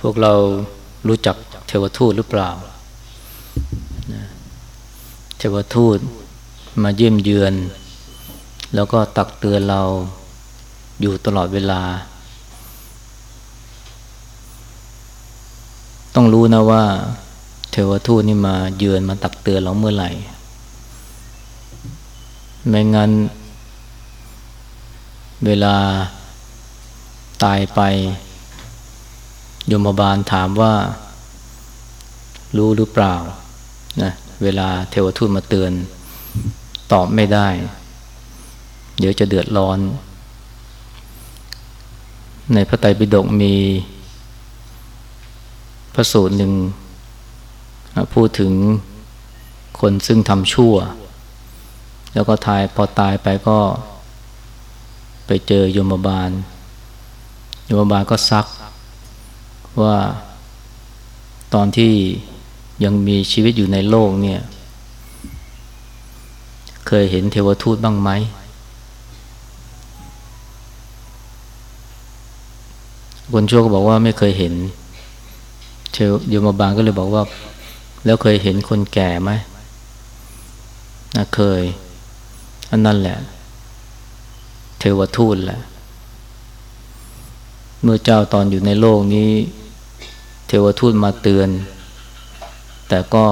พวกเรารู้จักเทวทูตหรือเปล่า เทวทูตมาเยี่ยมเยือน แล้วก็ตักเตือนเราอยู่ตลอดเวลา ต้องรู้นะว่า เทวทูตนี่มาเยือนมาตักเตือนเราเมื่อไหร่ ไม่งั้น เวลาตายไป ยมบาลถามว่า รู้หรือเปล่านะเวลาเทวทูตมาเตือน ตอบไม่ได้ เดี๋ยวจะเดือดร้อน ในพระไตรปิฎกมี พระสูตรหนึ่งพูดถึงคนซึ่งทำชั่ว แล้วก็ทายพอตายไปก็ ไปเจอยมบาลยมบาลก็ซัก ว่าตอนที่ยังมีชีวิตอยู่ในโลกเนี่ย เคยเห็นเทวทูตบ้างไหม คนชั่วก็บอกว่าไม่เคยเห็นเทวยมบาลก็เลยบอกว่า แล้วเคยเห็นคนแก่ไหมนะเคย อันนั้นแหละ เทวทูตแหละ เมื่อเจ้าตอนอยู่ในโลกนี้ เทวทูตมาเตือน แต่ก็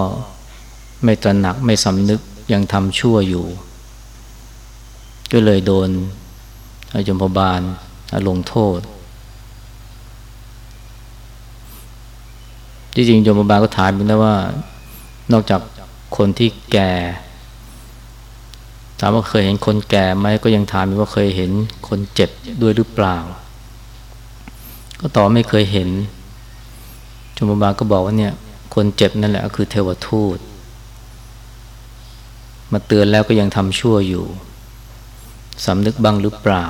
ไม่ตระหนักไม่สำนึกยังทำชั่วอยู่ ก็เลยโดนอาจมพบาลลงโทษที่จริงยมบาลก็ถามนะว่า นอกจากคนที่แก่ ถามว่าเคยเห็นคนแก่ไหมก็ยังถามว่าเคยเห็นคนเจ็บด้วยหรือเปล่า ก็ตอบไม่เคยเห็น จมบาลก็บอกว่าเนี่ย คนเจ็บนั่นแหละก็คือเทวทูต มาเตือนแล้วก็ยังทำชั่วอยู่สำนึกบ้างหรือเปล่า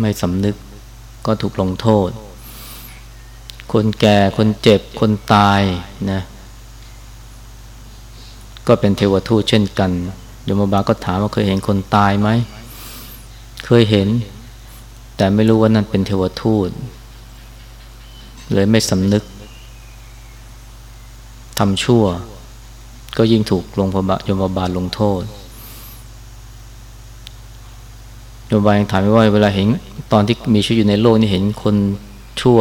ไม่สำนึกก็ถูกลงโทษ คนแก่คนเจ็บคนตายนะก็เป็นเทวทูตเช่นกันยมบาลก็ถามว่าเคยเห็นคนตายไหม เคยเห็น แต่ไม่รู้ว่านั่นเป็นเทวทูต เลยไม่สำนึก ทำชั่ว ก็ยิ่งถูกลงพบยมบาลลงโทษยมบาลยังถามว่าเวลาเห็นตอนที่มีชีวิตอยู่ในโลกนี่เห็นคนชั่ว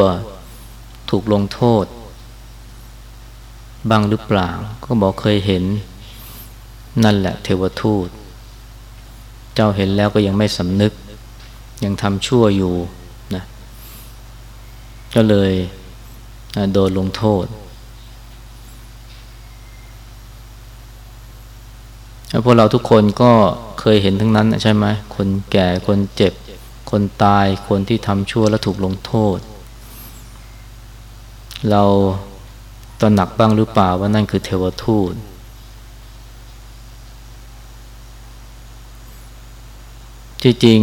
ถูกลงโทษ บ้างหรือเปล่า ก็บอกเคยเห็นนั่นแหละเทวทูต เจ้าเห็นแล้วก็ยังไม่สำนึก ยังทำชั่วอยู่นะก็เลยโดนลงโทษ พวกเราทุกคนก็เคยเห็นทั้งนั้นใช่ไหมคนแก่คนเจ็บ คนตายคนที่ทำชั่วแล้วถูกลงโทษ เราตระหนักบ้างหรือเปล่าว่านั่นคือเทวทูตที่จริง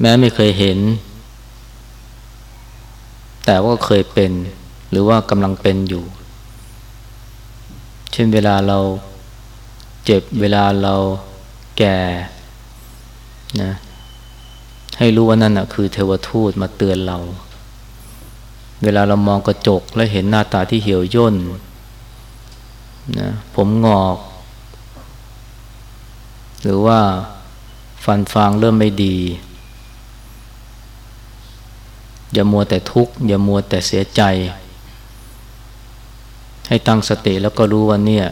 แม้ไม่เคยเห็น แต่ว่าเคยเป็น หรือว่ากำลังเป็นอยู่ เช่นเวลาเรา เจ็บเวลาเราแก่นะให้รู้ว่านั่นนะคือเทวทูตมาเตือนเรา เวลาเรามองกระจกแล้วเห็นหน้าตาที่เหี่ยวย่นนะผมงอก หรือว่าฟันฟางเริ่มไม่ดี อย่ามัวแต่ทุกข์ อย่ามัวแต่เสียใจ ให้ตั้งสติแล้วก็รู้ว่าเนี่ย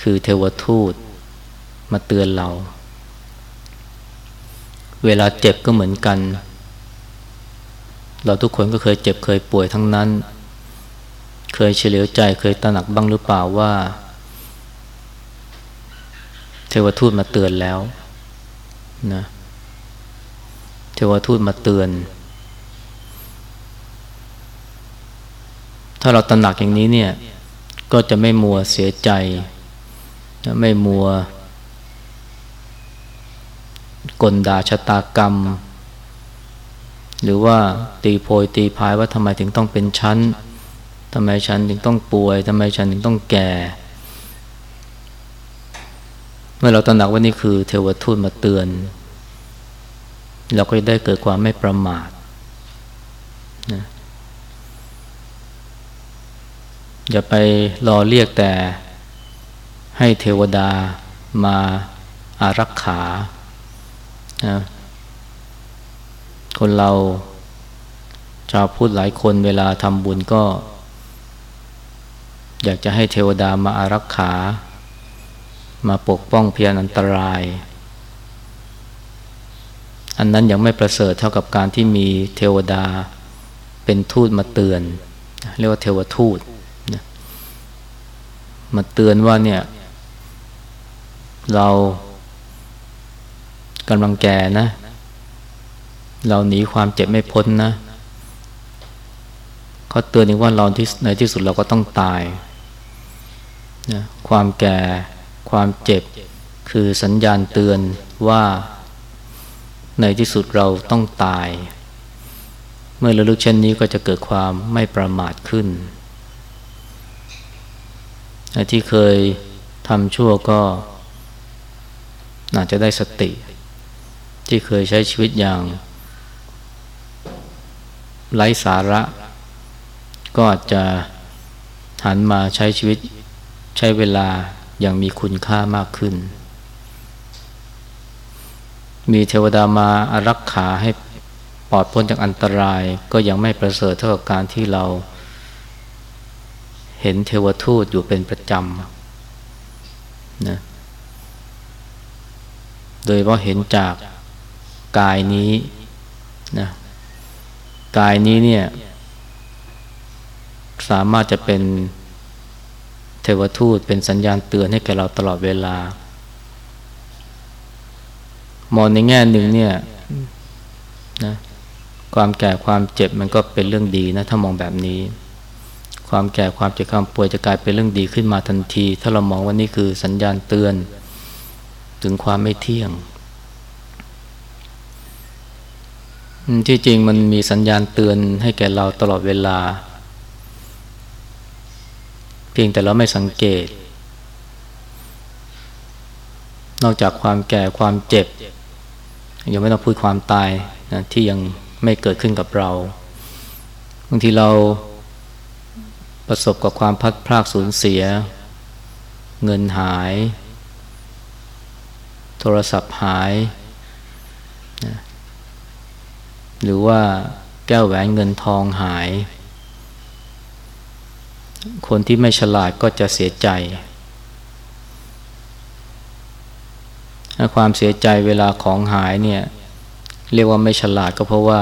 คือเทวทูตมาเตือนเรา เวลาเจ็บก็เหมือนกัน เราทุกคนก็เคยเจ็บเคยป่วยทั้งนั้น เคยเฉลียวใจเคยตระหนักบ้างหรือเปล่าว่า เทวทูตมาเตือนแล้วนะเทวทูตมาเตือน ถ้าเราตระหนักอย่างนี้เนี่ย ก็จะไม่มัวเสียใจ ไม่มัว กลด่าชะตากรรม หรือว่าตีโพยตีพายว่าทำไมถึงต้องเป็นชั้นทำไมฉันถึงต้องป่วยทำไมฉันถึงต้องแก่ เมื่อเราตระหนักว่านี่คือเทวทูตมาเตือน เราก็ได้เกิดความไม่ประมาทนะอย่าไปรอเรียกแต่ ให้เทวดามาอารักขานะคนเราชาวพุทธหลายคนเวลาทำบุญก็ อยากจะให้เทวดามาอารักขา มาปกป้องเพียรอันตราย อันนั้นยังไม่ประเสริฐเท่ากับการที่มีเทวดาเป็นทูตมาเตือน เรียกว่าเทวทูตมาเตือนว่าเนี่ย เรากำลังแก่นะ เราหนีความเจ็บไม่พ้นนะเขาเตือนอีกว่าเราที่ในที่สุดเราก็ต้องตายนะความแก่ความเจ็บคือสัญญาณเตือนว่าในที่สุดเราต้องตาย เมื่อระลึกเช่นนี้ก็จะเกิดความไม่ประมาทขึ้น ที่เคยทำชั่วก็ น่าจะได้สติ ที่เคยใช้ชีวิตอย่าง ไร้สาระ ก็อาจจะหันมาใช้ชีวิตใช้เวลาอย่างมีคุณค่ามากขึ้น มีเทวดามาอารักขาให้ปลอดพ้นจากอันตรายก็ยังไม่ประเสริฐเท่ากับการที่เรา เห็นเทวทูตอยู่เป็นประจำนะ โดยว่าเห็นจากกายนี้นะกายนี้เนี่ย สามารถจะเป็นเทวทูตเป็นสัญญาณเตือนให้แก่เราตลอดเวลา มองในแง่หนึ่งเนี่ยนะความแก่ความเจ็บมันก็เป็นเรื่องดีนะ ถ้ามองแบบนี้ ความแก่ความเจ็บความป่วยจะกลายเป็นเรื่องดีขึ้นมาทันที ถ้าเรามองว่านี่คือสัญญาณเตือน ถึงความไม่เที่ยง ที่จริงมันมีสัญญาณเตือนให้แก่เราตลอดเวลา เพียงแต่เราไม่สังเกต นอกจากความแก่ความเจ็บ ยังไม่ต้องพูดความตายนะที่ยังไม่เกิดขึ้นกับเราบางทีเราประสบกับความพัดพลากสูญเสีย เงินหาย ทรศัพท์หายนะหรือว่าแก้วแหวนเงินทองหาย คนที่ไม่ฉลาดก็จะเสียใจความเสียใจเวลาของหายเนี่ย เรียกว่าไม่ฉลาดก็เพราะว่า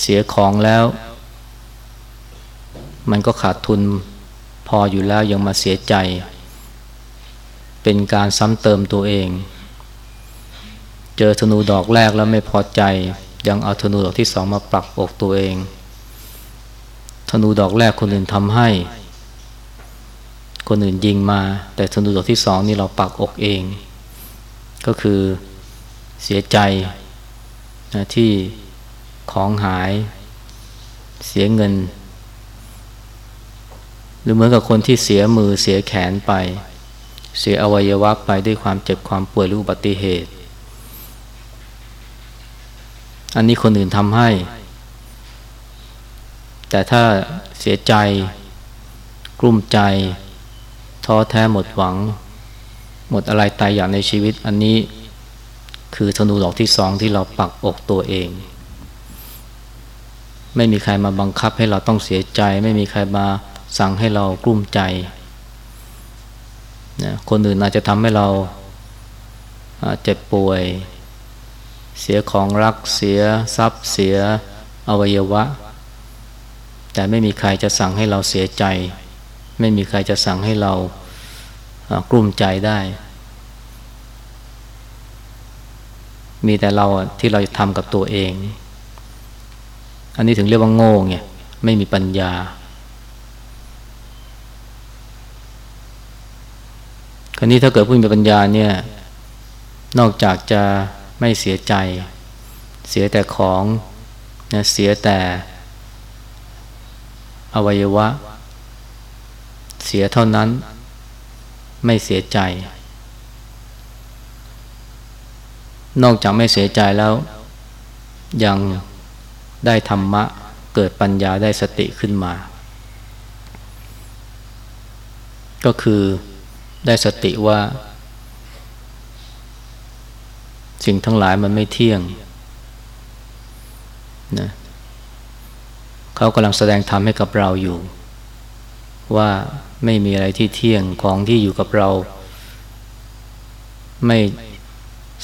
เสียของแล้ว มันก็ขาดทุนพออยู่แล้วยังมาเสียใจ เป็นการซ้ำเติมตัวเอง เจอธนูดอกแรกแล้วไม่พอใจ ยังเอาธนูดอกที่สองมาปรับอกตัวเอง ธนูดอกแรกคนอื่นทำให้ คนอื่นยิงมา แต่ธนูดอกที่สองนี่เราปักอกเอง ก็คือเสียใจนะที่ของหาย เสียเงิน หรือเหมือนกับคนที่เสียมือเสียแขนไป เสียอวัยวะไปด้วยความเจ็บความป่วยหรืออุบัติเหตุ อันนี้คนอื่นทำให้ แต่ถ้าเสียใจ กลุ้มใจ ท้อแท้หมดหวัง หมดอะไรตายอย่างในชีวิต อันนี้คือธนูดอกที่สองที่เราปักอกตัวเอง ไม่มีใครมาบังคับให้เราต้องเสียใจ ไม่มีใครมาสั่งให้เรากลุ้มใจ นะคนอื่นอาจจะทำให้เราเจ็บป่วย เสียของรักเสียทรัพย์เสียอวัยวะ แต่ไม่มีใครจะสั่งให้เราเสียใจ ไม่มีใครจะสั่งให้เรากลุ้มใจได้ มีแต่เราที่เราจะทำกับตัวเอง อันนี้ถึงเรียกว่าโง่ไงไม่มีปัญญา ค ราวนี้ถ้าเกิดผู้มีปัญญาเนี่ย นอกจากจะไม่เสียใจ เสียแต่ของนะเสียแต่อวัยวะ เสียเท่านั้น ไม่เสียใจ นอกจากไม่เสียใจแล้ว ยังได้ธรรมะ เกิดปัญญาได้สติขึ้นมา ก็คือ ได้สติว่า สิ่งทั้งหลายมันไม่เที่ยงนะเขากำลังแสดงธรรมให้กับเราอยู่ ว่าไม่มีอะไรที่เที่ยงของที่อยู่กับเรา ไม่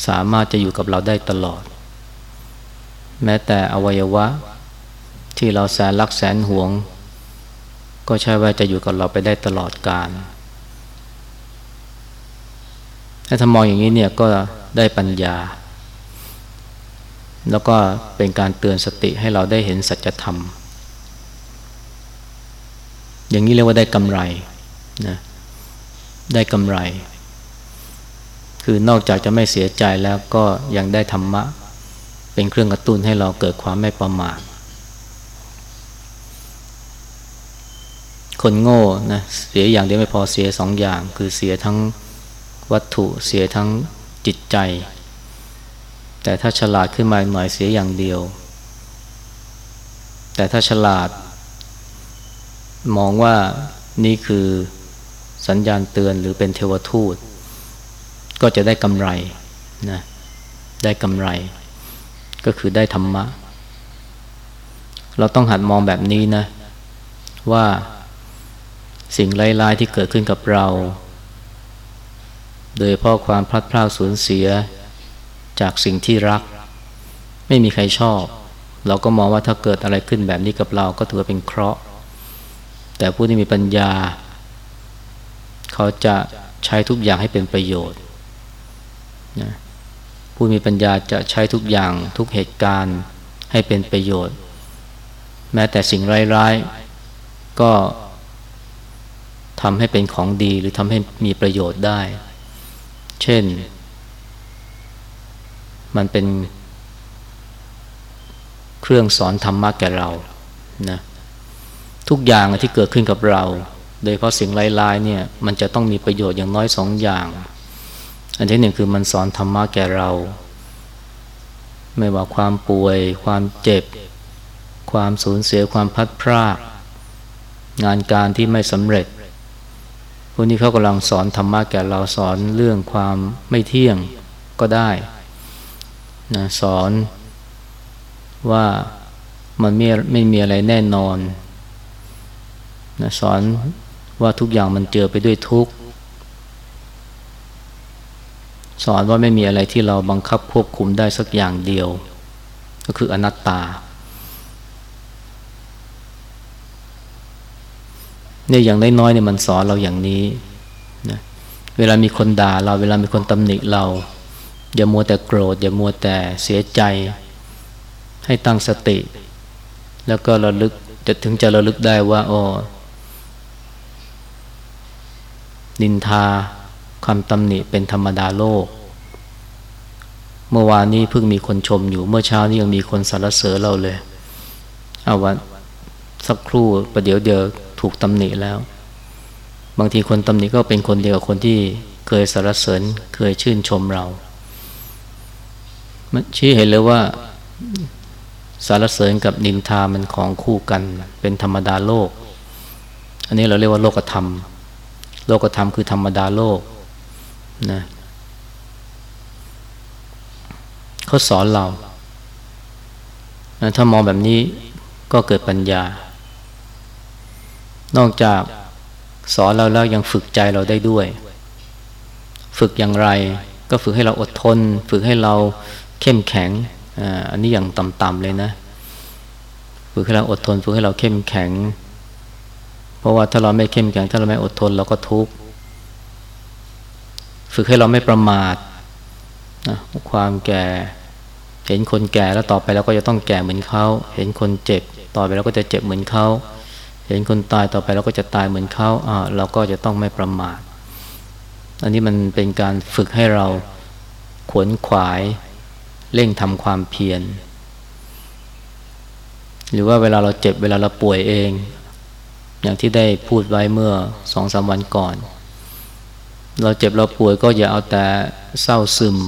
สามารถจะอยู่กับเราได้ตลอด แม้แต่อวัยวะ ที่เราแสนรักแสนหวง ก็ใช่ว่าจะอยู่กับเราไปได้ตลอดกาล ถ้ามองอย่างนี้เนี่ยก็ได้ปัญญา แล้วก็เป็นการเตือนสติให้เราได้เห็นสัจธรรม อย่างนี้เรียกว่าได้กำไรนะได้กำไร คือนอกจากจะไม่เสียใจแล้วก็ยังได้ธรรมะ เป็นเครื่องกระตุ้นให้เราเกิดความไม่ประมาทคนโง่นะเสียอย่างเดียวไม่พอเสียสองอย่าง คือเสียทั้ง วัตถุเสียทั้งจิตใจ แต่ถ้าฉลาดขึ้นมาหน่อยเสียอย่างเดียว แต่ถ้าฉลาด มองว่านี่คือสัญญาณเตือนหรือเป็นเทวทูต ก็จะได้กำไรนะได้กำไร ก็คือได้ธรรมะ เราต้องหัดมองแบบนี้นะ ว่าสิ่งไร้ๆที่เกิดขึ้นกับเรา โดยเพราะความพลัดพรากสูญเสียจากสิ่งที่รัก ไม่มีใครชอบ เราก็มองว่าถ้าเกิดอะไรขึ้นแบบนี้กับเราก็ถือเป็นเคราะห์ แต่ผู้ที่มีปัญญา เขาจะใช้ทุกอย่างให้เป็นประโยชน์นะผู้มีปัญญาจะใช้ทุกอย่างทุกเหตุการณ์ให้เป็นประโยชน์ แม้แต่สิ่งร้ายๆก็ทำให้เป็นของดีหรือทำให้มีประโยชน์ได้ เช่น มันเป็นเครื่องสอนธรรมะแก่เรานะทุกอย่างที่เกิดขึ้นกับเรา โดยเพราะสิ่งร้ายๆเนี่ยมันจะต้องมีประโยชน์อย่างน้อยสองอย่าง อันที่หนึ่งคือมันสอนธรรมะแก่เรา ไม่ว่าความป่วย ความเจ็บ ความสูญเสียความพัดพรากงานการที่ไม่สำเร็จ วกนี้เขากำลังสอนธรรมะแก่เราสอนเรื่องความไม่เที่ยงก็ได้นะสอนว่ามันไม่ไม่มีอะไรแน่นอนนะสอนว่าทุกอย่างมันเจอไปด้วยทุกข์ สอนว่าไม่มีอะไรที่เราบังคับควบคุมได้สักอย่างเดียว ก็คืออนัตตา เนี่ยอย่างน้อยๆเนี่ยมันสอนเราอย่างนี้นะเวลามีคนด่าเราเวลามีคนตำหนิเรา อย่ามัวแต่โกรธ อย่ามัวแต่เสียใจ ให้ตั้งสติ แล้วก็ระลึกจะถึงจะระลึกได้ว่าอ๋อนินทาคำตำหนิเป็นธรรมดาโลก เมื่อวานนี้เพิ่งมีคนชมอยู่เมื่อเช้านี้ยังมีคนสรรเสริญเราเลย เอาวันสักครู่ประเดี๋ยวเดียว ถูกตำหนิแล้ว บางทีคนตำหนิก็เป็นคนเดียวกับคนที่เคยสรรเสริญเคยชื่นชมเรา มันชี้เห็นเลยว่าสารเสริญกับนินทามันของคู่กันเป็นธรรมดาโลก อันนี้เราเรียกว่าโลกธรรม โลกธรรมคือธรรมดาโลกนะเขาสอนเรา ถ้ามองแบบนี้ก็เกิดปัญญา นอกจากสอนเราแล้วยังฝึกใจเราได้ด้วย ฝึกอย่างไรก็ฝึกให้เราอดทน ฝึกให้เราเข้มแข็งอันนี้อย่างต่ำๆเลยนะ ฝึกให้เราอดทน ฝึกให้เราเข้มแข็ง เพราะว่าถ้าเราไม่เข้มแข็ง ถ้าเราไม่อดทนเราก็ทุกข์ฝึกให้เราไม่ประมาทนะความแก่ เห็นคนแก่แล้วต่อไปเราก็จะต้องแก่เหมือนเขา เห็นคนเจ็บ ต่อไปเราก็จะเจ็บเหมือนเขา เห็นคนตายต่อไปเราก็จะตายเหมือนเขาอ่าเราก็จะต้องไม่ประมาท อันนี้มันเป็นการฝึกให้เราขวนขวายเร่งทำความเพียร หรือว่าเวลาเราเจ็บเวลาเราป่วยเอง อย่างที่ได้พูดไว้เมื่อสองสามวันก่อน เราเจ็บเราป่วยก็อย่าเอาแต่เศร้าซึม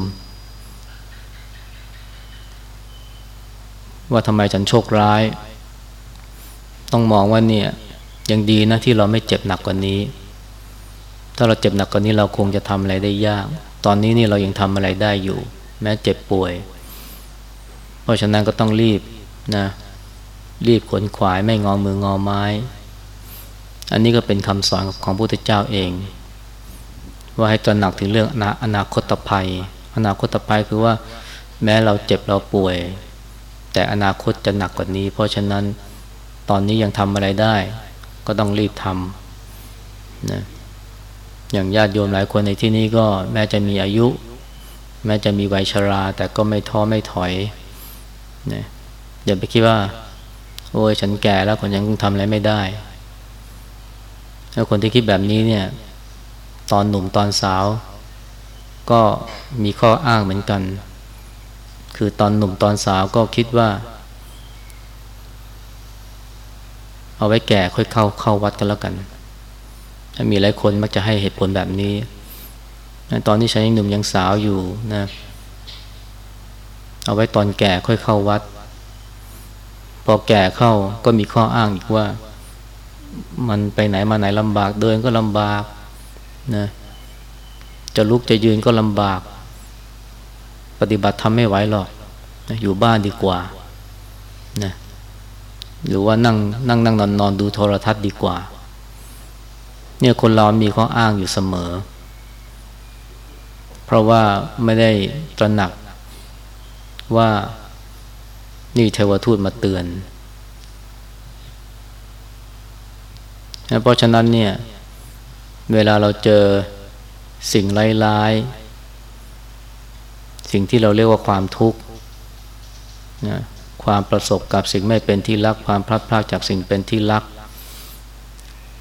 ว่าทำไมฉันโชคร้าย ต้องมองว่าเนี่ยยังดีนะที่เราไม่เจ็บหนักกว่านี้ ถ้าเราเจ็บหนักกว่านี้เราคงจะทำอะไรได้ยาก ตอนนี้นี่เรายังทำอะไรได้อยู่ แม้เจ็บป่วย เพราะฉะนั้นก็ต้องรีบนะรีบขนขวายไม่งอมืองอไม้ อันนี้ก็เป็นคำสอนของพระพุทธเจ้าเอง ว่าให้ตระหนักถึงเรื่องอนาคตภัย อนาคตภัยคือว่า แม้เราเจ็บเราป่วย แต่อนาคตจะหนักกว่านี้ เพราะฉะนั้น ตอนนี้ยังทำอะไรได้ ก็ต้องรีบทำนะอย่างญาติโยมหลายคนในที่นี้ก็แม้จะมีอายุ แม้จะมีวัยชรา แต่ก็ไม่ท้อไม่ถอยนะอย่าไปคิดว่า โอ้ยฉันแก่แล้วคนยังทำอะไรไม่ได้แล้วคนที่คิดแบบนี้เนี่ย ตอนหนุ่มตอนสาว ก็มีข้ออ้างเหมือนกัน คือตอนหนุ่มตอนสาวก็คิดว่า เอาไว้แก่ค่อยเข้าเข้าวัดกันแล้วกัน มีหลายคนมักจะให้เหตุผลแบบนี้ ตอนที่ฉันยังหนุ่มยังสาวอยู่นะ เอาไว้ตอนแก่ค่อยเข้าวัด พอแก่เข้าก็มีข้ออ้างอีกว่า มันไปไหนมาไหนลำบากเดินก็ลำบากนะจะลุกจะยืนก็ลำบาก ปฏิบัติทำไม่ไหวหรอกนะอยู่บ้านดีกว่านะ หรือว่านั่งนั่งนั่งนอนนอนดูโทรทัศน์ดีกว่า เนี่ยคนเรามีข้ออ้างอยู่เสมอ เพราะว่าไม่ได้ตระหนักว่านี่เทวทูตมาเตือน เพราะฉะนั้นเนี่ย เวลาเราเจอสิ่งร้ายๆ สิ่งที่เราเรียกว่าความทุกข์นะ ความประสบกับสิ่งไม่เป็นที่รัก ความพลัดพรากจากสิ่งเป็นที่รัก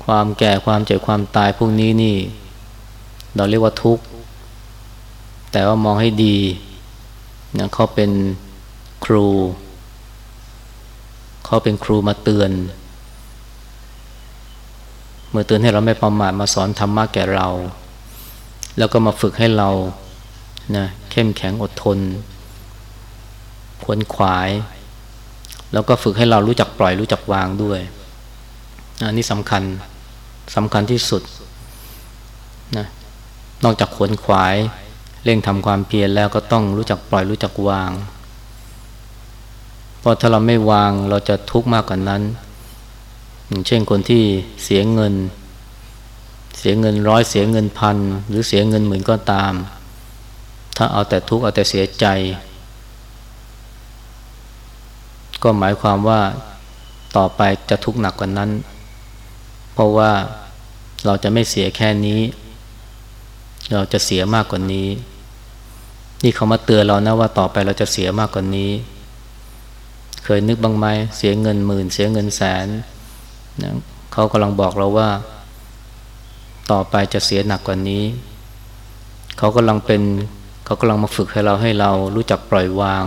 ความแก่ความเจ็บความตายพวกนี้นี่ เราเรียกว่าทุกข์ แต่ว่ามองให้ดีนะเขาเป็นครู เขาเป็นครูมาเตือน เมื่อเตือนให้เราไม่ประมาทมาสอนธรรมะแก่เรา แล้วก็มาฝึกให้เรานะเข้มแข็งอดทนขวนขวาย แล้วก็ฝึกให้เรารู้จักปล่อยรู้จักวางด้วยอันนี้สำคัญสำคัญที่สุดนะนอกจากขวนขวายเร่งทำความเพียรแล้วก็ต้องรู้จักปล่อยรู้จักวาง เพราะถ้าเราไม่วางเราจะทุกข์มากกว่านั้น อย่างเช่นคนที่เสียเงิน เสียเงินร้อยเสียเงินพันหรือเสียเงินหมื่นก็ตาม ถ้าเอาแต่ทุกข์เอาแต่เสียใจ ก็หมายความว่าต่อไปจะทุกข์หนักกว่านั้น เพราะว่าเราจะไม่เสียแค่นี้ เราจะเสียมากกว่านี้ นี่เขามาเตือนเรานะว่าต่อไปเราจะเสียมากกว่านี้ เคยนึกบ้างไหมเสียเงินหมื่น เสียเงินแสนนะเขากำลังบอกเราว่า ต่อไปจะเสียหนักกว่านี้ เขากำลังเป็น เขากำลังมาฝึกให้เราให้เรารู้จักปล่อยวาง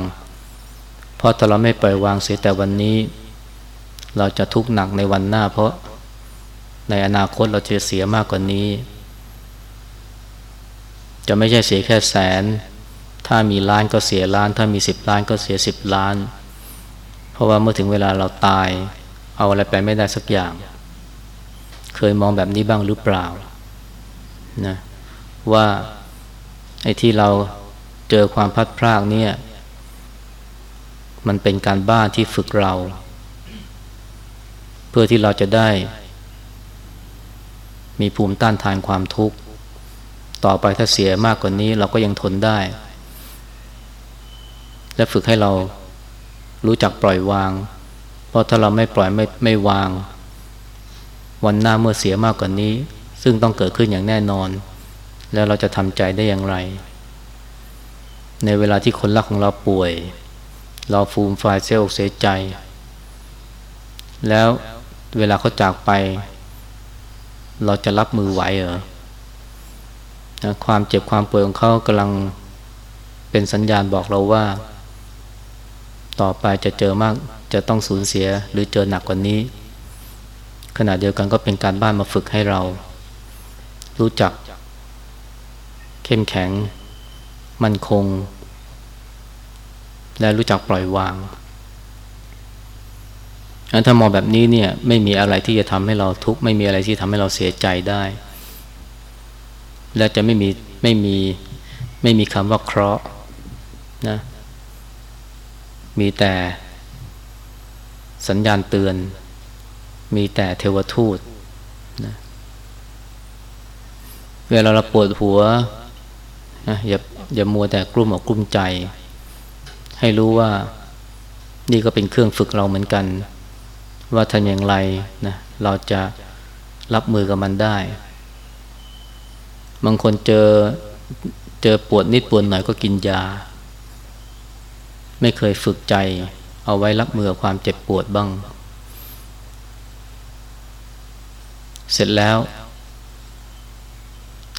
เพราะถ้าเราไม่ปล่อยวางเสียแต่วันนี้ เราจะทุกข์หนักในวันหน้า เพราะในอนาคตเราจะเสียมากกว่านี้ จะไม่ใช่เสียแค่แสน ถ้ามีล้านก็เสียล้าน ถ้ามีสิบล้านก็เสียสิบล้าน เพราะว่าเมื่อถึงเวลาเราตาย เอาอะไรไปไม่ได้สักอย่าง เคยมองแบบนี้บ้างหรือเปล่านะว่าไอ้ที่เราเจอความพัดพรากเนี่ย มันเป็นการบ้านที่ฝึกเรา เพื่อที่เราจะได้ มีภูมิต้านทานความทุกข์ ต่อไปถ้าเสียมากกว่านี้เราก็ยังทนได้ และฝึกให้เรารู้จักปล่อยวาง เพราะถ้าเราไม่ปล่อยไม่ไม่วาง วันหน้าเมื่อเสียมากกว่านี้ ซึ่งต้องเกิดขึ้นอย่างแน่นอน แล้วเราจะทำใจได้อย่างไร ในเวลาที่คนรักของเราป่วย เราฟูมฟายเสียอกเสียใจ แล้วเวลาเขาจากไป เราจะรับมือไหวเหรอนะความเจ็บความป่วยของเขากำลังเป็นสัญญาณบอกเราว่า ต่อไปจะเจอมากจะต้องสูญเสียหรือเจอหนักกว่านี้ ขณะเดียวกันก็เป็นการบ้านมาฝึกให้เรา รู้จัก เข้มแข็ง มั่นคง และรู้จักปล่อยวางถ้ามองแบบนี้เนี่ยไม่มีอะไรที่จะทำให้เราทุกข์ไม่มีอะไรที่ทำให้เราเสียใจได้ และจะไม่มีไม่มีไม่มีคำว่าเคราะห์นะมีแต่สัญญาณเตือน มีแต่เทวทูตนะเวลาเราปวดหัวนะอย่าอย่ามัวแต่กลุ้มอกกลุ้มใจ ให้รู้ว่านี่ก็เป็นเครื่องฝึกเราเหมือนกัน ว่าทำอย่างไรนะเราจะรับมือกับมันได้ บางคนเจอเจอปวดนิดปวดหน่อยก็กินยา ไม่เคยฝึกใจ เอาไว้รับมือความเจ็บปวดบ้าง เสร็จแล้ว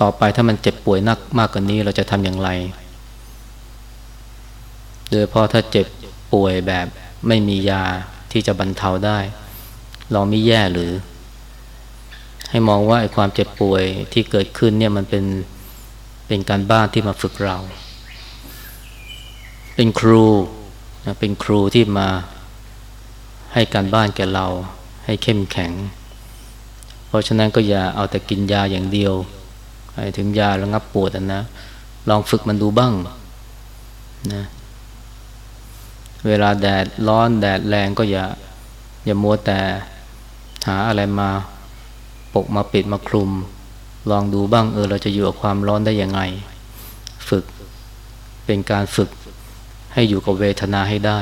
ต่อไปถ้ามันเจ็บป่วยนักมากกว่านี้เราจะทำอย่างไร โดยเพราะถ้าเจ็บป่วยแบบไม่มียาที่จะบรรเทาได้ เราไม่แย่หรือ ให้มองว่าไอ้ความเจ็บป่วยที่เกิดขึ้นเนี่ยมันเป็นเป็นการบ้านที่มาฝึกเรา เป็นครูนะเป็นครูที่มาให้การบ้านแก่เรา ให้เข้มแข็ง เพราะฉะนั้นก็อย่าเอาแต่กินยาอย่างเดียวถึงยาระงับปวดนะลองฝึกมันดูบ้างนะ เวลาแดดร้อนแดดแรงก็อย่า อย่ามัวแต่หาอะไรมาปกมาปิดมาคลุม ลองดูบ้างเออเราจะอยู่กับความร้อนได้ยังไง ฝึกเป็นการฝึกให้อยู่กับเวทนาให้ได้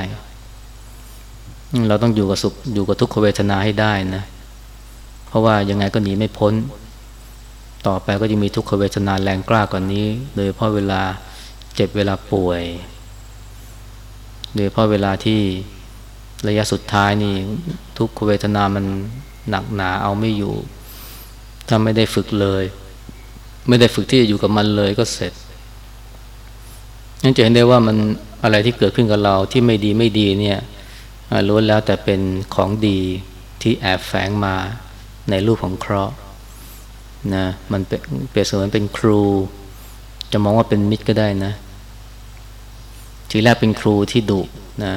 เราต้องอยู่กับสุขอยู่กับทุกขเวทนาให้ได้นะ เพราะว่ายังไงก็หนีไม่พ้น ต่อไปก็จะมีทุกขเวทนาแรงกล้ากว่านี้ โดยเพราะเวลาเจ็บเวลาป่วย โดยเพราะเวลาที่ระยะสุดท้ายนี่ทุกขเวทนามันหนักหนาเอาไม่อยู่ ถ้าไม่ได้ฝึกเลย ไม่ได้ฝึกที่จะอยู่กับมันเลยก็เสร็จนั่นจะเห็นได้ว่ามันอะไรที่เกิดขึ้นกับเราที่ไม่ดีไม่ดีเนี่ยล้วนแล้วแต่เป็นของดีที่แอบแฝงมาในรูปของเคราะห์นะมันเป็นเปรียบเสมือนเป็นครู จะมองว่าเป็นมิตรก็ได้นะ ทีแรกเป็นครูที่ดุนะ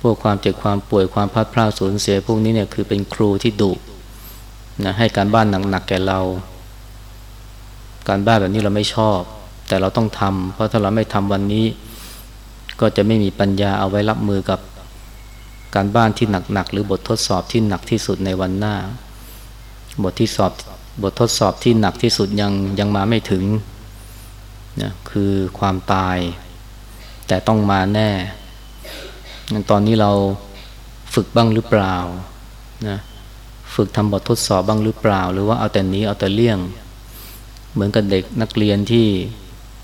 พวกความเจ็บความป่วยความพลาดพลาดสูญเสียพวกนี้เนี่ยคือเป็นครูที่ดุนะให้การบ้านหนักๆแก่เรา การบ้านแบบนี้เราไม่ชอบ แต่เราต้องทำเพราะถ้าเราไม่ทำวันนี้ ก็จะไม่มีปัญญาเอาไว้รับมือกับการบ้านที่หนักๆหรือบททดสอบที่หนักที่สุดในวันหน้า บทที่สอบบททดสอบที่หนักที่สุดยังยังมาไม่ถึงนะคือความตาย แต่ต้องมาแน่ตอนนี้เราฝึกบ้างหรือเปล่านะฝึกทำบททดสอบบ้างหรือเปล่า หรือว่าเอาแต่นี้เอาแต่เลี่ยง เหมือนกับเด็กนักเรียนที่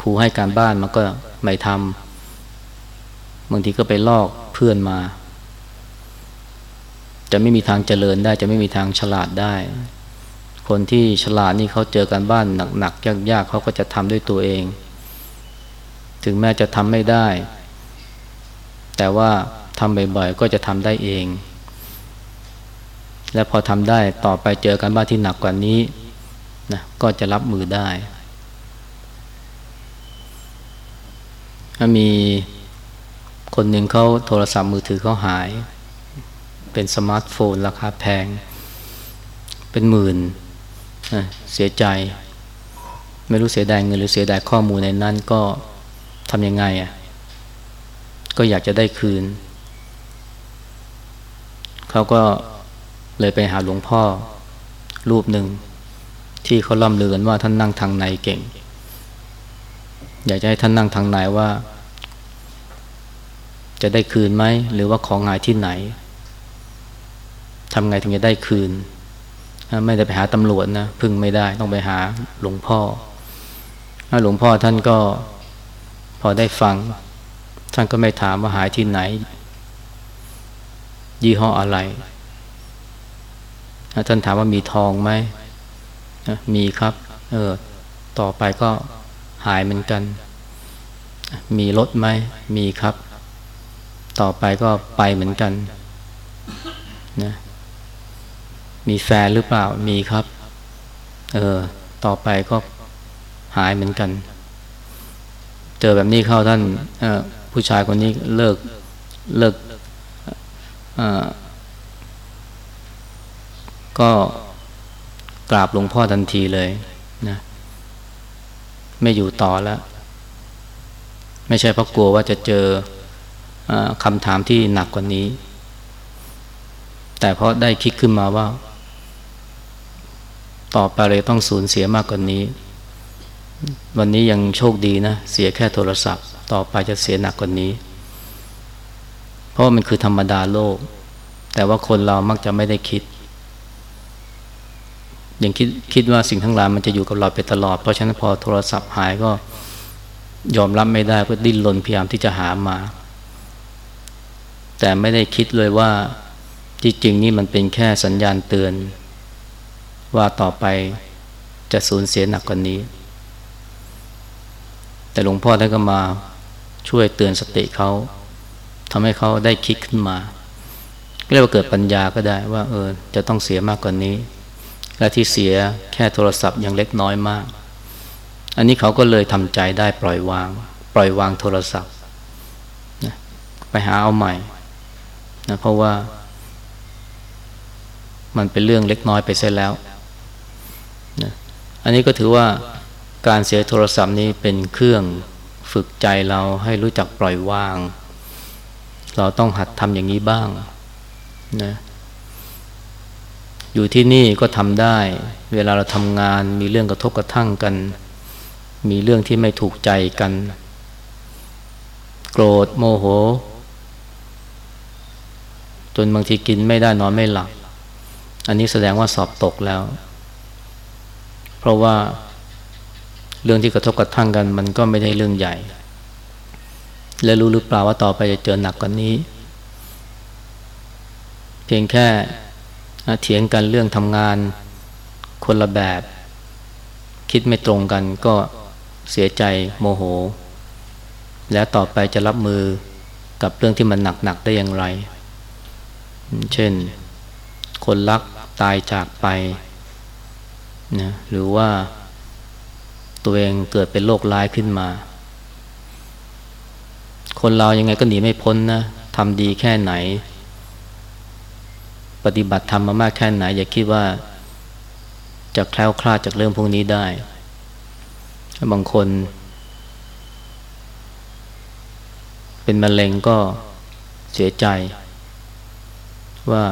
ครูให้การบ้านมันก็ไม่ทำบางทีก็ไปลอกเพื่อนมา จะไม่มีทางเจริญได้ จะไม่มีทางฉลาดได้ คนที่ฉลาดนี่เขาเจอการบ้านหนักๆยากๆเขาก็จะทำด้วยตัวเอง ถึงแม้จะทำไม่ได้ แต่ว่าทำบ่อยๆก็จะทำได้เอง และพอทำได้ต่อไปเจอกันบ้านที่หนักกว่านี้นะก็จะรับมือได้ถ้ามีคนหนึ่งเขาโทรศัพท์มือถือเขาหาย เป็นสมาร์ทโฟนราคาแพง เป็นหมื่นเสียใจ ไม่รู้เสียดายเงินหรือเสียดายข้อมูลในนั้นก็ ทำยังไงอะ ก็อยากจะได้คืน เขาก็เลยไปหาหลวงพ่อ รูปหนึ่ง ที่เขาล่ำลือกันว่าท่านนั่งทางในเก่ง อยากจะให้ท่านนั่งทางในว่า จะได้คืนไหม หรือว่าของหายที่ไหนทำไงถึงจะได้คืน ไม่ได้ไปหาตำรวจนะพึ่งไม่ได้ต้องไปหาหลวงพ่อหลวงพ่อท่านก็ พอได้ฟัง ท่านก็ไม่ถามว่าหายที่ไหน ยี่ห้ออะไร ท่านถามว่ามีทองไหมมีครับ เออ ต่อไปก็หายเหมือนกัน มีรถไหม มีครับ ต่อไปก็ไปเหมือนกัน นะ มีแฟนหรือเปล่า มีครับ เออ ต่อไปก็หายเหมือนกัน เจอแบบนี้เข้าท่านผู้ชายคนนี้เลิกเลิกก็กราบหลวงพ่อทันทีเลยนะไม่อยู่ต่อแล้ว ไม่ใช่เพราะกลัวว่าจะเจออคำถามที่หนักกว่านี้ แต่เพราะได้คิดขึ้นมาว่า ต่อไปเลยต้องสูญเสียมากกว่านี้ วันนี้ยังโชคดีนะ เสียแค่โทรศัพท์ ต่อไปจะเสียหนักกว่านี้ เพราะมันคือธรรมดาโลก แต่ว่าคนเรามักจะไม่ได้คิด ยังคิดคิดว่าสิ่งทั้งหลายมันจะอยู่กับเราไปตลอด เพราะฉะนั้นพอโทรศัพท์หายก็ยอมรับไม่ได้ก็ดิ้นรนพยายามที่จะหามา แต่ไม่ได้คิดเลยว่าจริงๆนี่มันเป็นแค่สัญญาณเตือน ว่าต่อไปจะสูญเสียหนักกว่านี้ แต่หลวงพ่อท่านก็มาช่วยเตือนสติเขาทำให้เขาได้คิดขึ้นมาเรียกว่าเกิดปัญญาก็ได้ว่าเออจะต้องเสียมากกว่านนี้ และที่เสียแค่โทรศัพท์ยังเล็กน้อยมาก อันนี้เขาก็เลยทำใจได้ปล่อยวาง ปล่อยวางโทรศัพท์นะไปหาเอาใหม่นะเพราะว่า มันเป็นเรื่องเล็กน้อยไปเสียแล้วนะอันนี้ก็ถือว่า การเสียโทรศัพท์นี้เป็นเครื่องฝึกใจเราให้รู้จักปล่อยวาง เราต้องหัดทำอย่างนี้บ้างนะอยู่ที่นี่ก็ทำได้ เวลาเราทำงานมีเรื่องกระทบกระทั่งกัน มีเรื่องที่ไม่ถูกใจกัน โกรธโมโห จนบางทีกินไม่ได้นอนไม่หลับ อันนี้แสดงว่าสอบตกแล้ว เพราะว่า เรื่องที่กระทบกระทั่งกันมันก็ไม่ได้เรื่องใหญ่ และรู้หรือเปล่าว่าต่อไปจะเจอหนักกว่านี้ เพียงแค่เถียงกันเรื่องทำงานคนละแบบ คิดไม่ตรงกันก็เสียใจโมโห แล้วต่อไปจะรับมือกับเรื่องที่มันหนักๆได้อย่างไร เช่น คนรักตายจากไปนะหรือว่า ตัวเองเกิดเป็นโรคร้ายขึ้นมา คนเรายังไงก็หนีไม่พ้นนะทำดีแค่ไหน ปฏิบัติธรรมมามากแค่ไหน อย่าคิดว่า จะแคล้วคลาดจากเรื่องพวกนี้ได้ บางคน เป็นมะเร็งก็เสียใจ ว่า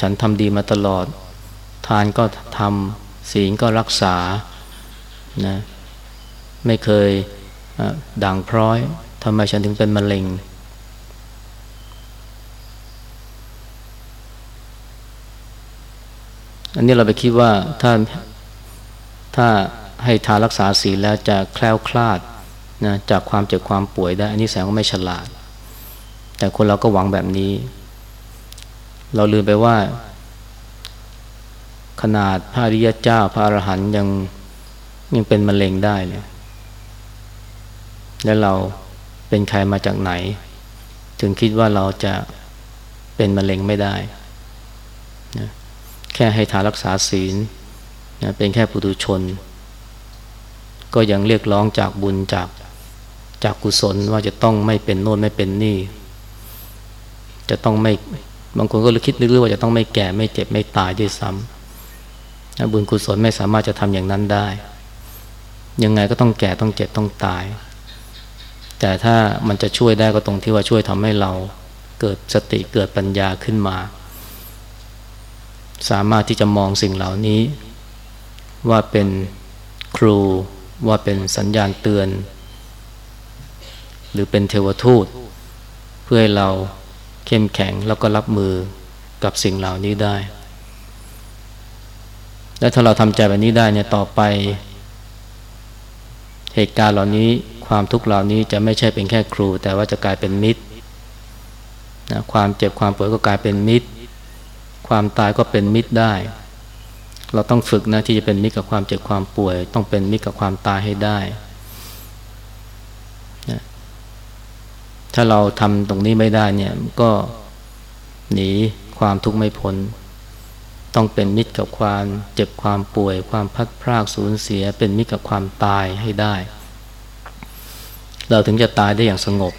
ฉันทำดีมาตลอด ทานก็ทำศีลก็รักษานะ ไม่เคยด่างพร้อยทำไมฉันถึงเป็นมะเร็ง อันนี้เราไปคิดว่าถ้าถ้าให้ทารักษาศีลแล้วจะแคล้วคลาดนะจากความเจ็บความป่วยได้ อันนี้แสดงว่าไม่ฉลาด แต่คนเราก็หวังแบบนี้ เราลืมไปว่า ขนาดพระริยเจ้า พระอรหันยังยังเป็นมะเร็งได้เลย แล้วเราเป็นใครมาจากไหน ถึงคิดว่าเราจะเป็นมะเร็งไม่ได้นะแค่ให้ทานรักษาศีลนะเป็นแค่ปุถุชน ก็ยังเรียกร้องจากบุญจากจากกุศลว่าจะต้องไม่เป็นโน่นไม่เป็นนี่ จะต้องไม่บางคนก็คิดนึกว่าจะต้องไม่แก่ไม่เจ็บไม่ตายด้วยซ้ำนะบุญกุศลไม่สามารถจะทำอย่างนั้นได้ ยังไงก็ต้องแก่ต้องเจ็บต้องตาย แต่ถ้ามันจะช่วยได้ก็ตรงที่ว่าช่วยทำให้เราเกิดสติเกิดปัญญาขึ้นมา สามารถที่จะมองสิ่งเหล่านี้ ว่าเป็นครูว่าเป็นสัญญาณเตือน หรือเป็นเทวทูต เพื่อให้เราเข้มแข็งแล้วก็รับมือกับสิ่งเหล่านี้ได้ และถ้าเราทำใจแบบนี้ได้เนี่ยต่อไป เหตุการณ์เหล่านี้ ความทุกข์เหล่านี้จะไม่ใช่เป็นแค่ครู แต่ว่าจะกลายเป็นมิตรนะความเจ็บความป่วยก็กลายเป็นมิตร ความตายก็เป็นมิตรได้ เราต้องฝึกนะที่จะเป็นมิตรกับความเจ็บความป่วย ต้องเป็นมิตรกับความตายให้ได้นะถ้าเราทำตรงนี้ไม่ได้เนี่ยก็หนีความทุกข์ไม่พ้นต้องเป็นมิตรกับความเจ็บความป่วย ความพัดพรากสูญเสีย เป็นมิตรกับความตายให้ได้ เราถึงจะตายได้อย่างสงบ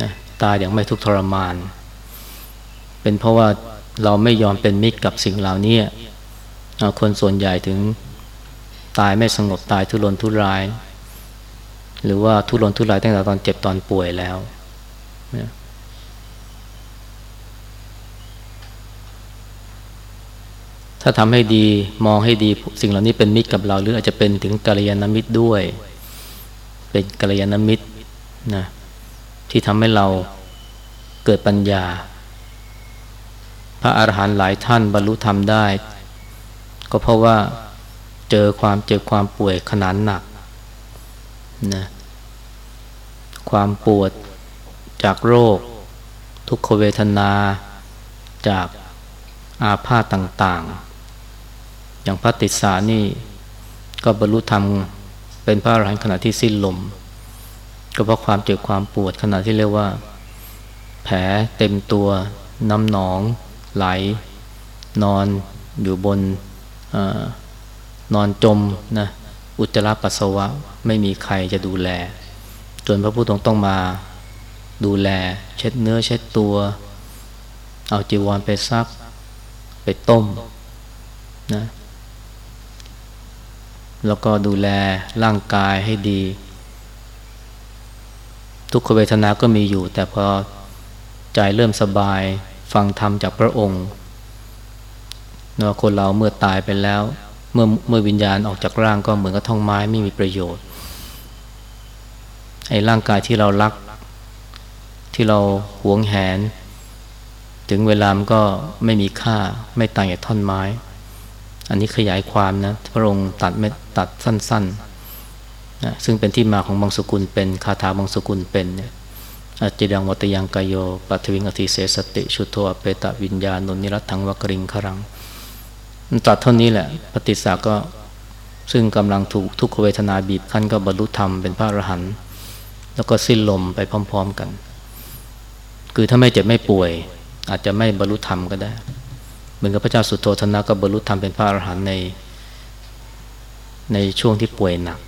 นะตายอย่างไม่ทุกข์ทรมาน เป็นเพราะว่าเราไม่ยอมเป็นมิตรกับสิ่งเหล่านี้คนส่วนใหญ่ถึงตายไม่สงบตายทุรนทุราย หรือว่าทุรนทุรายตั้งแต่ตอนเจ็บตอนป่วยแล้วถ้าทำให้ดีมองให้ดีสิ่งเหล่านี้เป็นมิตรกับเรา หรืออาจจะเป็นถึงกัลยาณมิตรด้วย เป็นกัลยาณมิตรนะที่ทำให้เราเกิดปัญญา พระอาหารหันต์หลายท่านบรรลุธรรมได้ ก็เพราะว่าเจอความเจ็บความป่วยขนาดหนักนะความปวดจากโรค ทุกขเวทนา จากอาพาธต่างๆ อย่างพระติสานี่ก็บรรลุธรรม เป็นพระอรหันต์ขณะที่สิ้นลม ก็เพราะความเจ็บความปวดขณะที่เรียกว่า แผลเต็มตัวน้ำหนองไหล นอนอยู่บนอนอนจมนะอุจจาระปัสสาวะไม่มีใครจะดูแล จนพระพุทธองค์ต้องมาดูแล เช็ดเนื้อเช็ดตัว เอาจีวรไปซัก ไปต้มนะ แล้วก็ดูแลร่างกายให้ดี ทุกขเวทนาก็มีอยู่ แต่พอใจเริ่มสบายฟังธรรมจากพระองค์เนาคนเราเมื่อตายไปแล้ว เมื่อเมื่อวิญญาณออกจากร่างก็เหมือนกับท่องไม้ไม่มีประโยชน์ไอ้ร่างกายที่เรารัก ที่เราหวงแหน ถึงเวลามันก็ไม่มีค่าไม่ต่างจากท่อนไม้ อันนี้ขยายความนะพระองค์ตัดเม็ดตัดสั้นๆนะซึ่งเป็นที่มาของบางสกุลเป็นคาถาบางสกุลเป็นเนี่ยอจิดังวัตยังกโยปัทวิงอธิเสสติชุโทอเปตวิญญาณุนิรัตถังวกริงครังมันตัดเท่านี้แหละปฏิสาก็ซึ่งกำลังถูกทุกขเวทนาบีบคั้นก็บรรลุธรรมเป็นพระอรหันต์แล้วก็สิ้นลมไปพร้อม ๆกัน คือถ้าไม่เจ็บไม่ป่วย อาจจะไม่บรรลุธรรมก็ได้ เหมือนกับพระเจ้าสุโธธนะก็บรรลุธรรมเป็นพระอรหันต์ใน ในช่วงที่ป่วยหนัก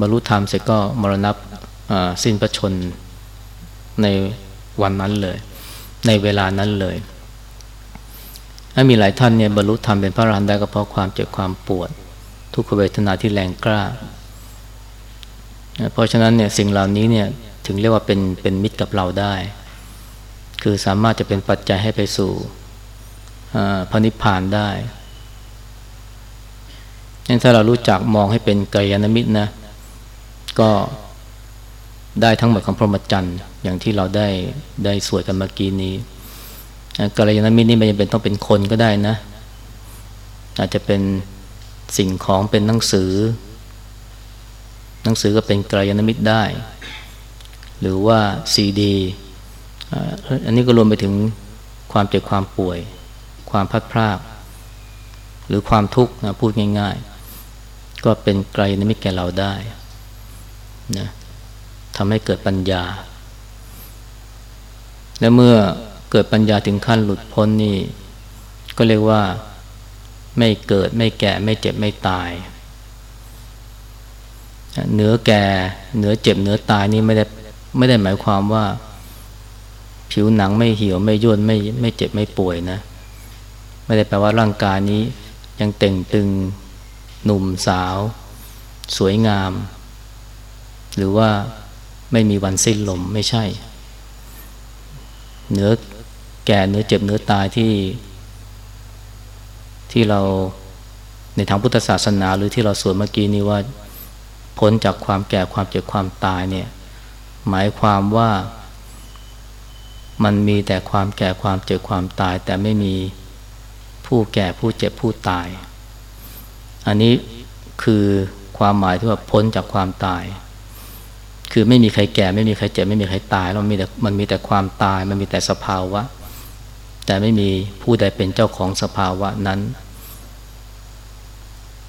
บรรลุธรรมเสร็จก็มรณะสิ้นพระชนในวันนั้นเลย ในเวลานั้นเลยถ้ามีหลายท่านเนี่ยบรรลุธรรมเป็นพระอรหันต์ได้ก็เพราะความเจ็บความปวด ทุกขเวทนาที่แรงกล้า เพราะฉะนั้นเนี่ยสิ่งเหล่านี้เนี่ยถึงเรียกว่าเป็นเป็นมิตรกับเราได้ คือสามารถจะเป็นปัจจัยให้ไปสู่ พระนิพพานได้งั้นถ้าเรารู้จักมองให้เป็นกัลยาณมิตรนะ ก็ได้ทั้งหมดของพรหมจรรย์อย่างที่เราได้ได้สวดกันเมื่อกี้นี้กัลยาณมิตรนี่ไม่จำเป็นต้องเป็นคนก็ได้นะ อาจจะเป็นสิ่งของเป็นหนังสือ หนังสือก็เป็นกัลยาณมิตรได้ หรือว่าซีดีอันนี้ก็รวมไปถึงความเจ็บความป่วย ความพัดพลาก หรือความทุกข์นะพูดง่ายๆ ก็เป็นไกลนมิตแก่เราได้นะทำให้เกิดปัญญา และเมื่อเกิดปัญญาถึงขั้นหลุดพ้นนี่ก็เรียกว่าไม่เกิดไม่แก่ไม่เจ็บไม่ตายเนื้อแก่เนื้อเจ็บเนื้อตายนี่ไม่ได้ไม่ได้หมายความว่า ผิวหนังไม่เหี่ยวไม่ย่นไม่ไม่เจ็บไม่ป่วยนะ ไม่ได้แปลว่าร่างกายนี้ยังเต่งตึง หนุ่มสาว สวยงาม หรือว่าไม่มีวันสิ้นลมไม่ใช่ เนื้อแก่เนื้อเจ็บเนื้อตายที่ ที่เราในทางพุทธศาสนา หรือที่เราสวดเมื่อกี้นี้ว่าพ้นจากความแก่ความเจ็บความตายเนี่ย หมายความว่ามันมีแต่ความแก่ความเจ็บความตาย แต่ไม่มี ผู้แก่ผู้เจ็บผู้ตาย อันนี้คือความหมายที่ว่าพ้นจากความตาย คือไม่มีใครแก่ไม่มีใครเจ็บไม่มีใครตายแล้วมันมีแต่มันมีแต่ความตาย มันมีแต่สภาวะ แต่ไม่มีผู้ใดเป็นเจ้าของสภาวะนั้น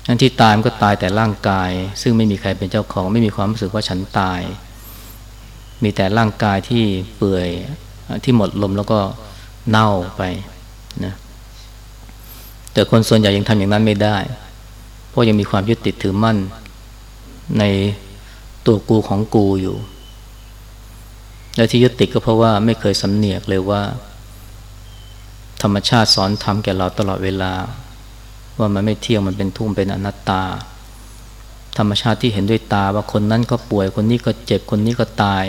อันที่ตายมันก็ตายแต่ร่างกาย ซึ่งไม่มีใครเป็นเจ้าของ ไม่มีความรู้สึกว่าฉันตาย มีแต่ร่างกายที่เปื่อยที่หมดลมแล้วก็เน่าไปนะ แต่คนส่วนใหญ่ยังทำอย่างนั้นไม่ได้ เพราะยังมีความยึดติดถือมั่น ในตัวกูของกูอยู่ และที่ยึดติดก็เพราะว่าไม่เคยสำเนียกเลยว่า ธรรมชาติสอนทำแก่เราตลอดเวลา ว่ามันไม่เที่ยงมันเป็นทุกข์เป็นอนัตตา ธรรมชาติที่เห็นด้วยตาว่าคนนั้นก็ป่วยคนนี้ก็เจ็บคนนี้ก็ตาย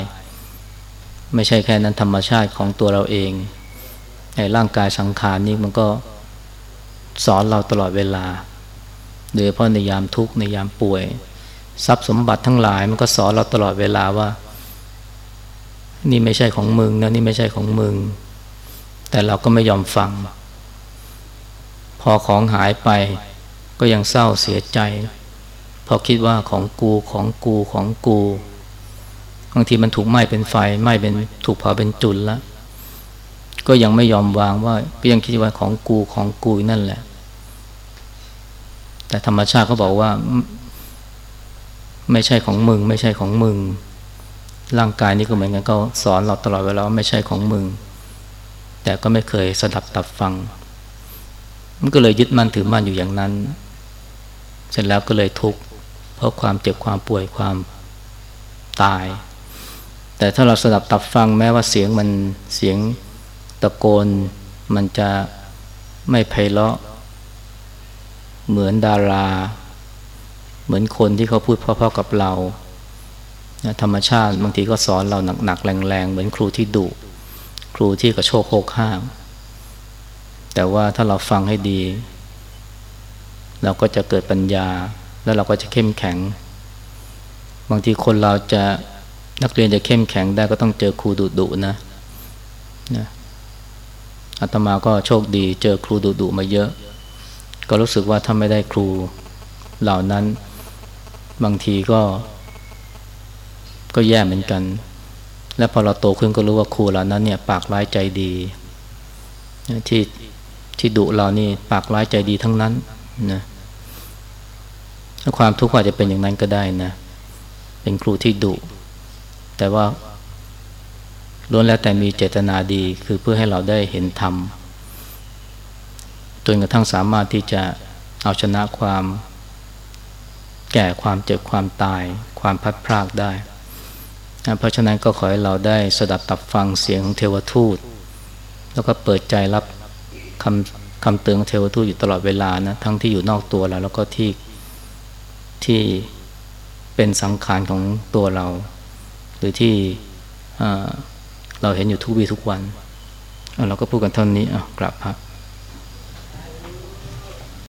ไม่ใช่แค่นั้นธรรมชาติของตัวเราเองในร่างกายสังขารนี้มันก็ สอนเราตลอดเวลา โดยเฉพาะในยามทุกข์ในยามป่วย ทรัพย์สมบัติทั้งหลายมันก็สอนเราตลอดเวลาว่า นี่ไม่ใช่ของมึงนะนี่ไม่ใช่ของมึง แต่เราก็ไม่ยอมฟัง พอของหายไปก็ยังเศร้าเสียใจพอคิดว่าของกูของกูของกูบางทีมันถูกไหม้เป็นไฟไหม้เป็นถูกเผาเป็นจุลแล้วก็ยังไม่ยอมวางว่าก็ยังคิดว่าของกูของกูนั่นแหละ แต่ธรรมชาติเขาบอกว่า ไม่ใช่ของมึง ไม่ใช่ของมึง ร่างกายนี้ก็เหมือนกันก็สอนเราตลอดเวลาว่าไม่ใช่ของมึง แต่ก็ไม่เคยสดับตับฟัง มันก็เลยยึดมั่นถือมั่นอยู่อย่างนั้น เสร็จแล้วก็เลยทุกข์เพราะความเจ็บความป่วยความตาย แต่ถ้าเราสดับตับฟังแม้ว่าเสียงมันเสียงตะโกนมันจะไม่ไพเราะ เหมือนดารา เหมือนคนที่เขาพูดพราะๆกับเราธรรมชาติบางทีก็สอนเราหนักๆแรงๆ เหมือนครูที่ดุครูที่กระโชกโคกห้าง แต่ว่าถ้าเราฟังให้ดี เราก็จะเกิดปัญญา แล้วเราก็จะเข้มแข็ง บางทีคนเราจะนักเรียนจะเข้มแข็งได้ก็ต้องเจอครูดุดุนะนะอาตมาก็โชคดี เจอครูดุดุมาเยอะ ก็รู้สึกว่าถ้าไม่ได้ครูเหล่านั้น บางทีก็ ก็แย่เหมือนกัน และพอเราโตขึ้นก็รู้ว่าครูเหล่านั้นเนี่ย ปากร้ายใจดีที่ที่ดุเรานี่ปากร้ายใจดีทั้งนั้นนะความทุกข์อาจจะเป็นอย่างนั้นก็ได้นะ เป็นครูที่ดุแต่ว่าล้วนแล้วแต่มีเจตนาดีคือเพื่อให้เราได้เห็นธรรม จนกระทั่งสามารถที่จะเอาชนะความ แก่ความเจ็บความตาย ความพัดพรากได้ เพราะฉะนั้นก็ขอให้เราได้สดับตับฟังเสียงของเทวทูต แล้วก็เปิดใจรับคำคำเตือนเทวทูตอยู่ตลอดเวลานะทั้งที่อยู่นอกตัวเราแล้วก็ที่ที่เป็นสังขารของตัวเรา หรือที่เราเห็นอยู่ทุกวีทุกวัน เราก็พูดกันเท่านี้อะกลับครับ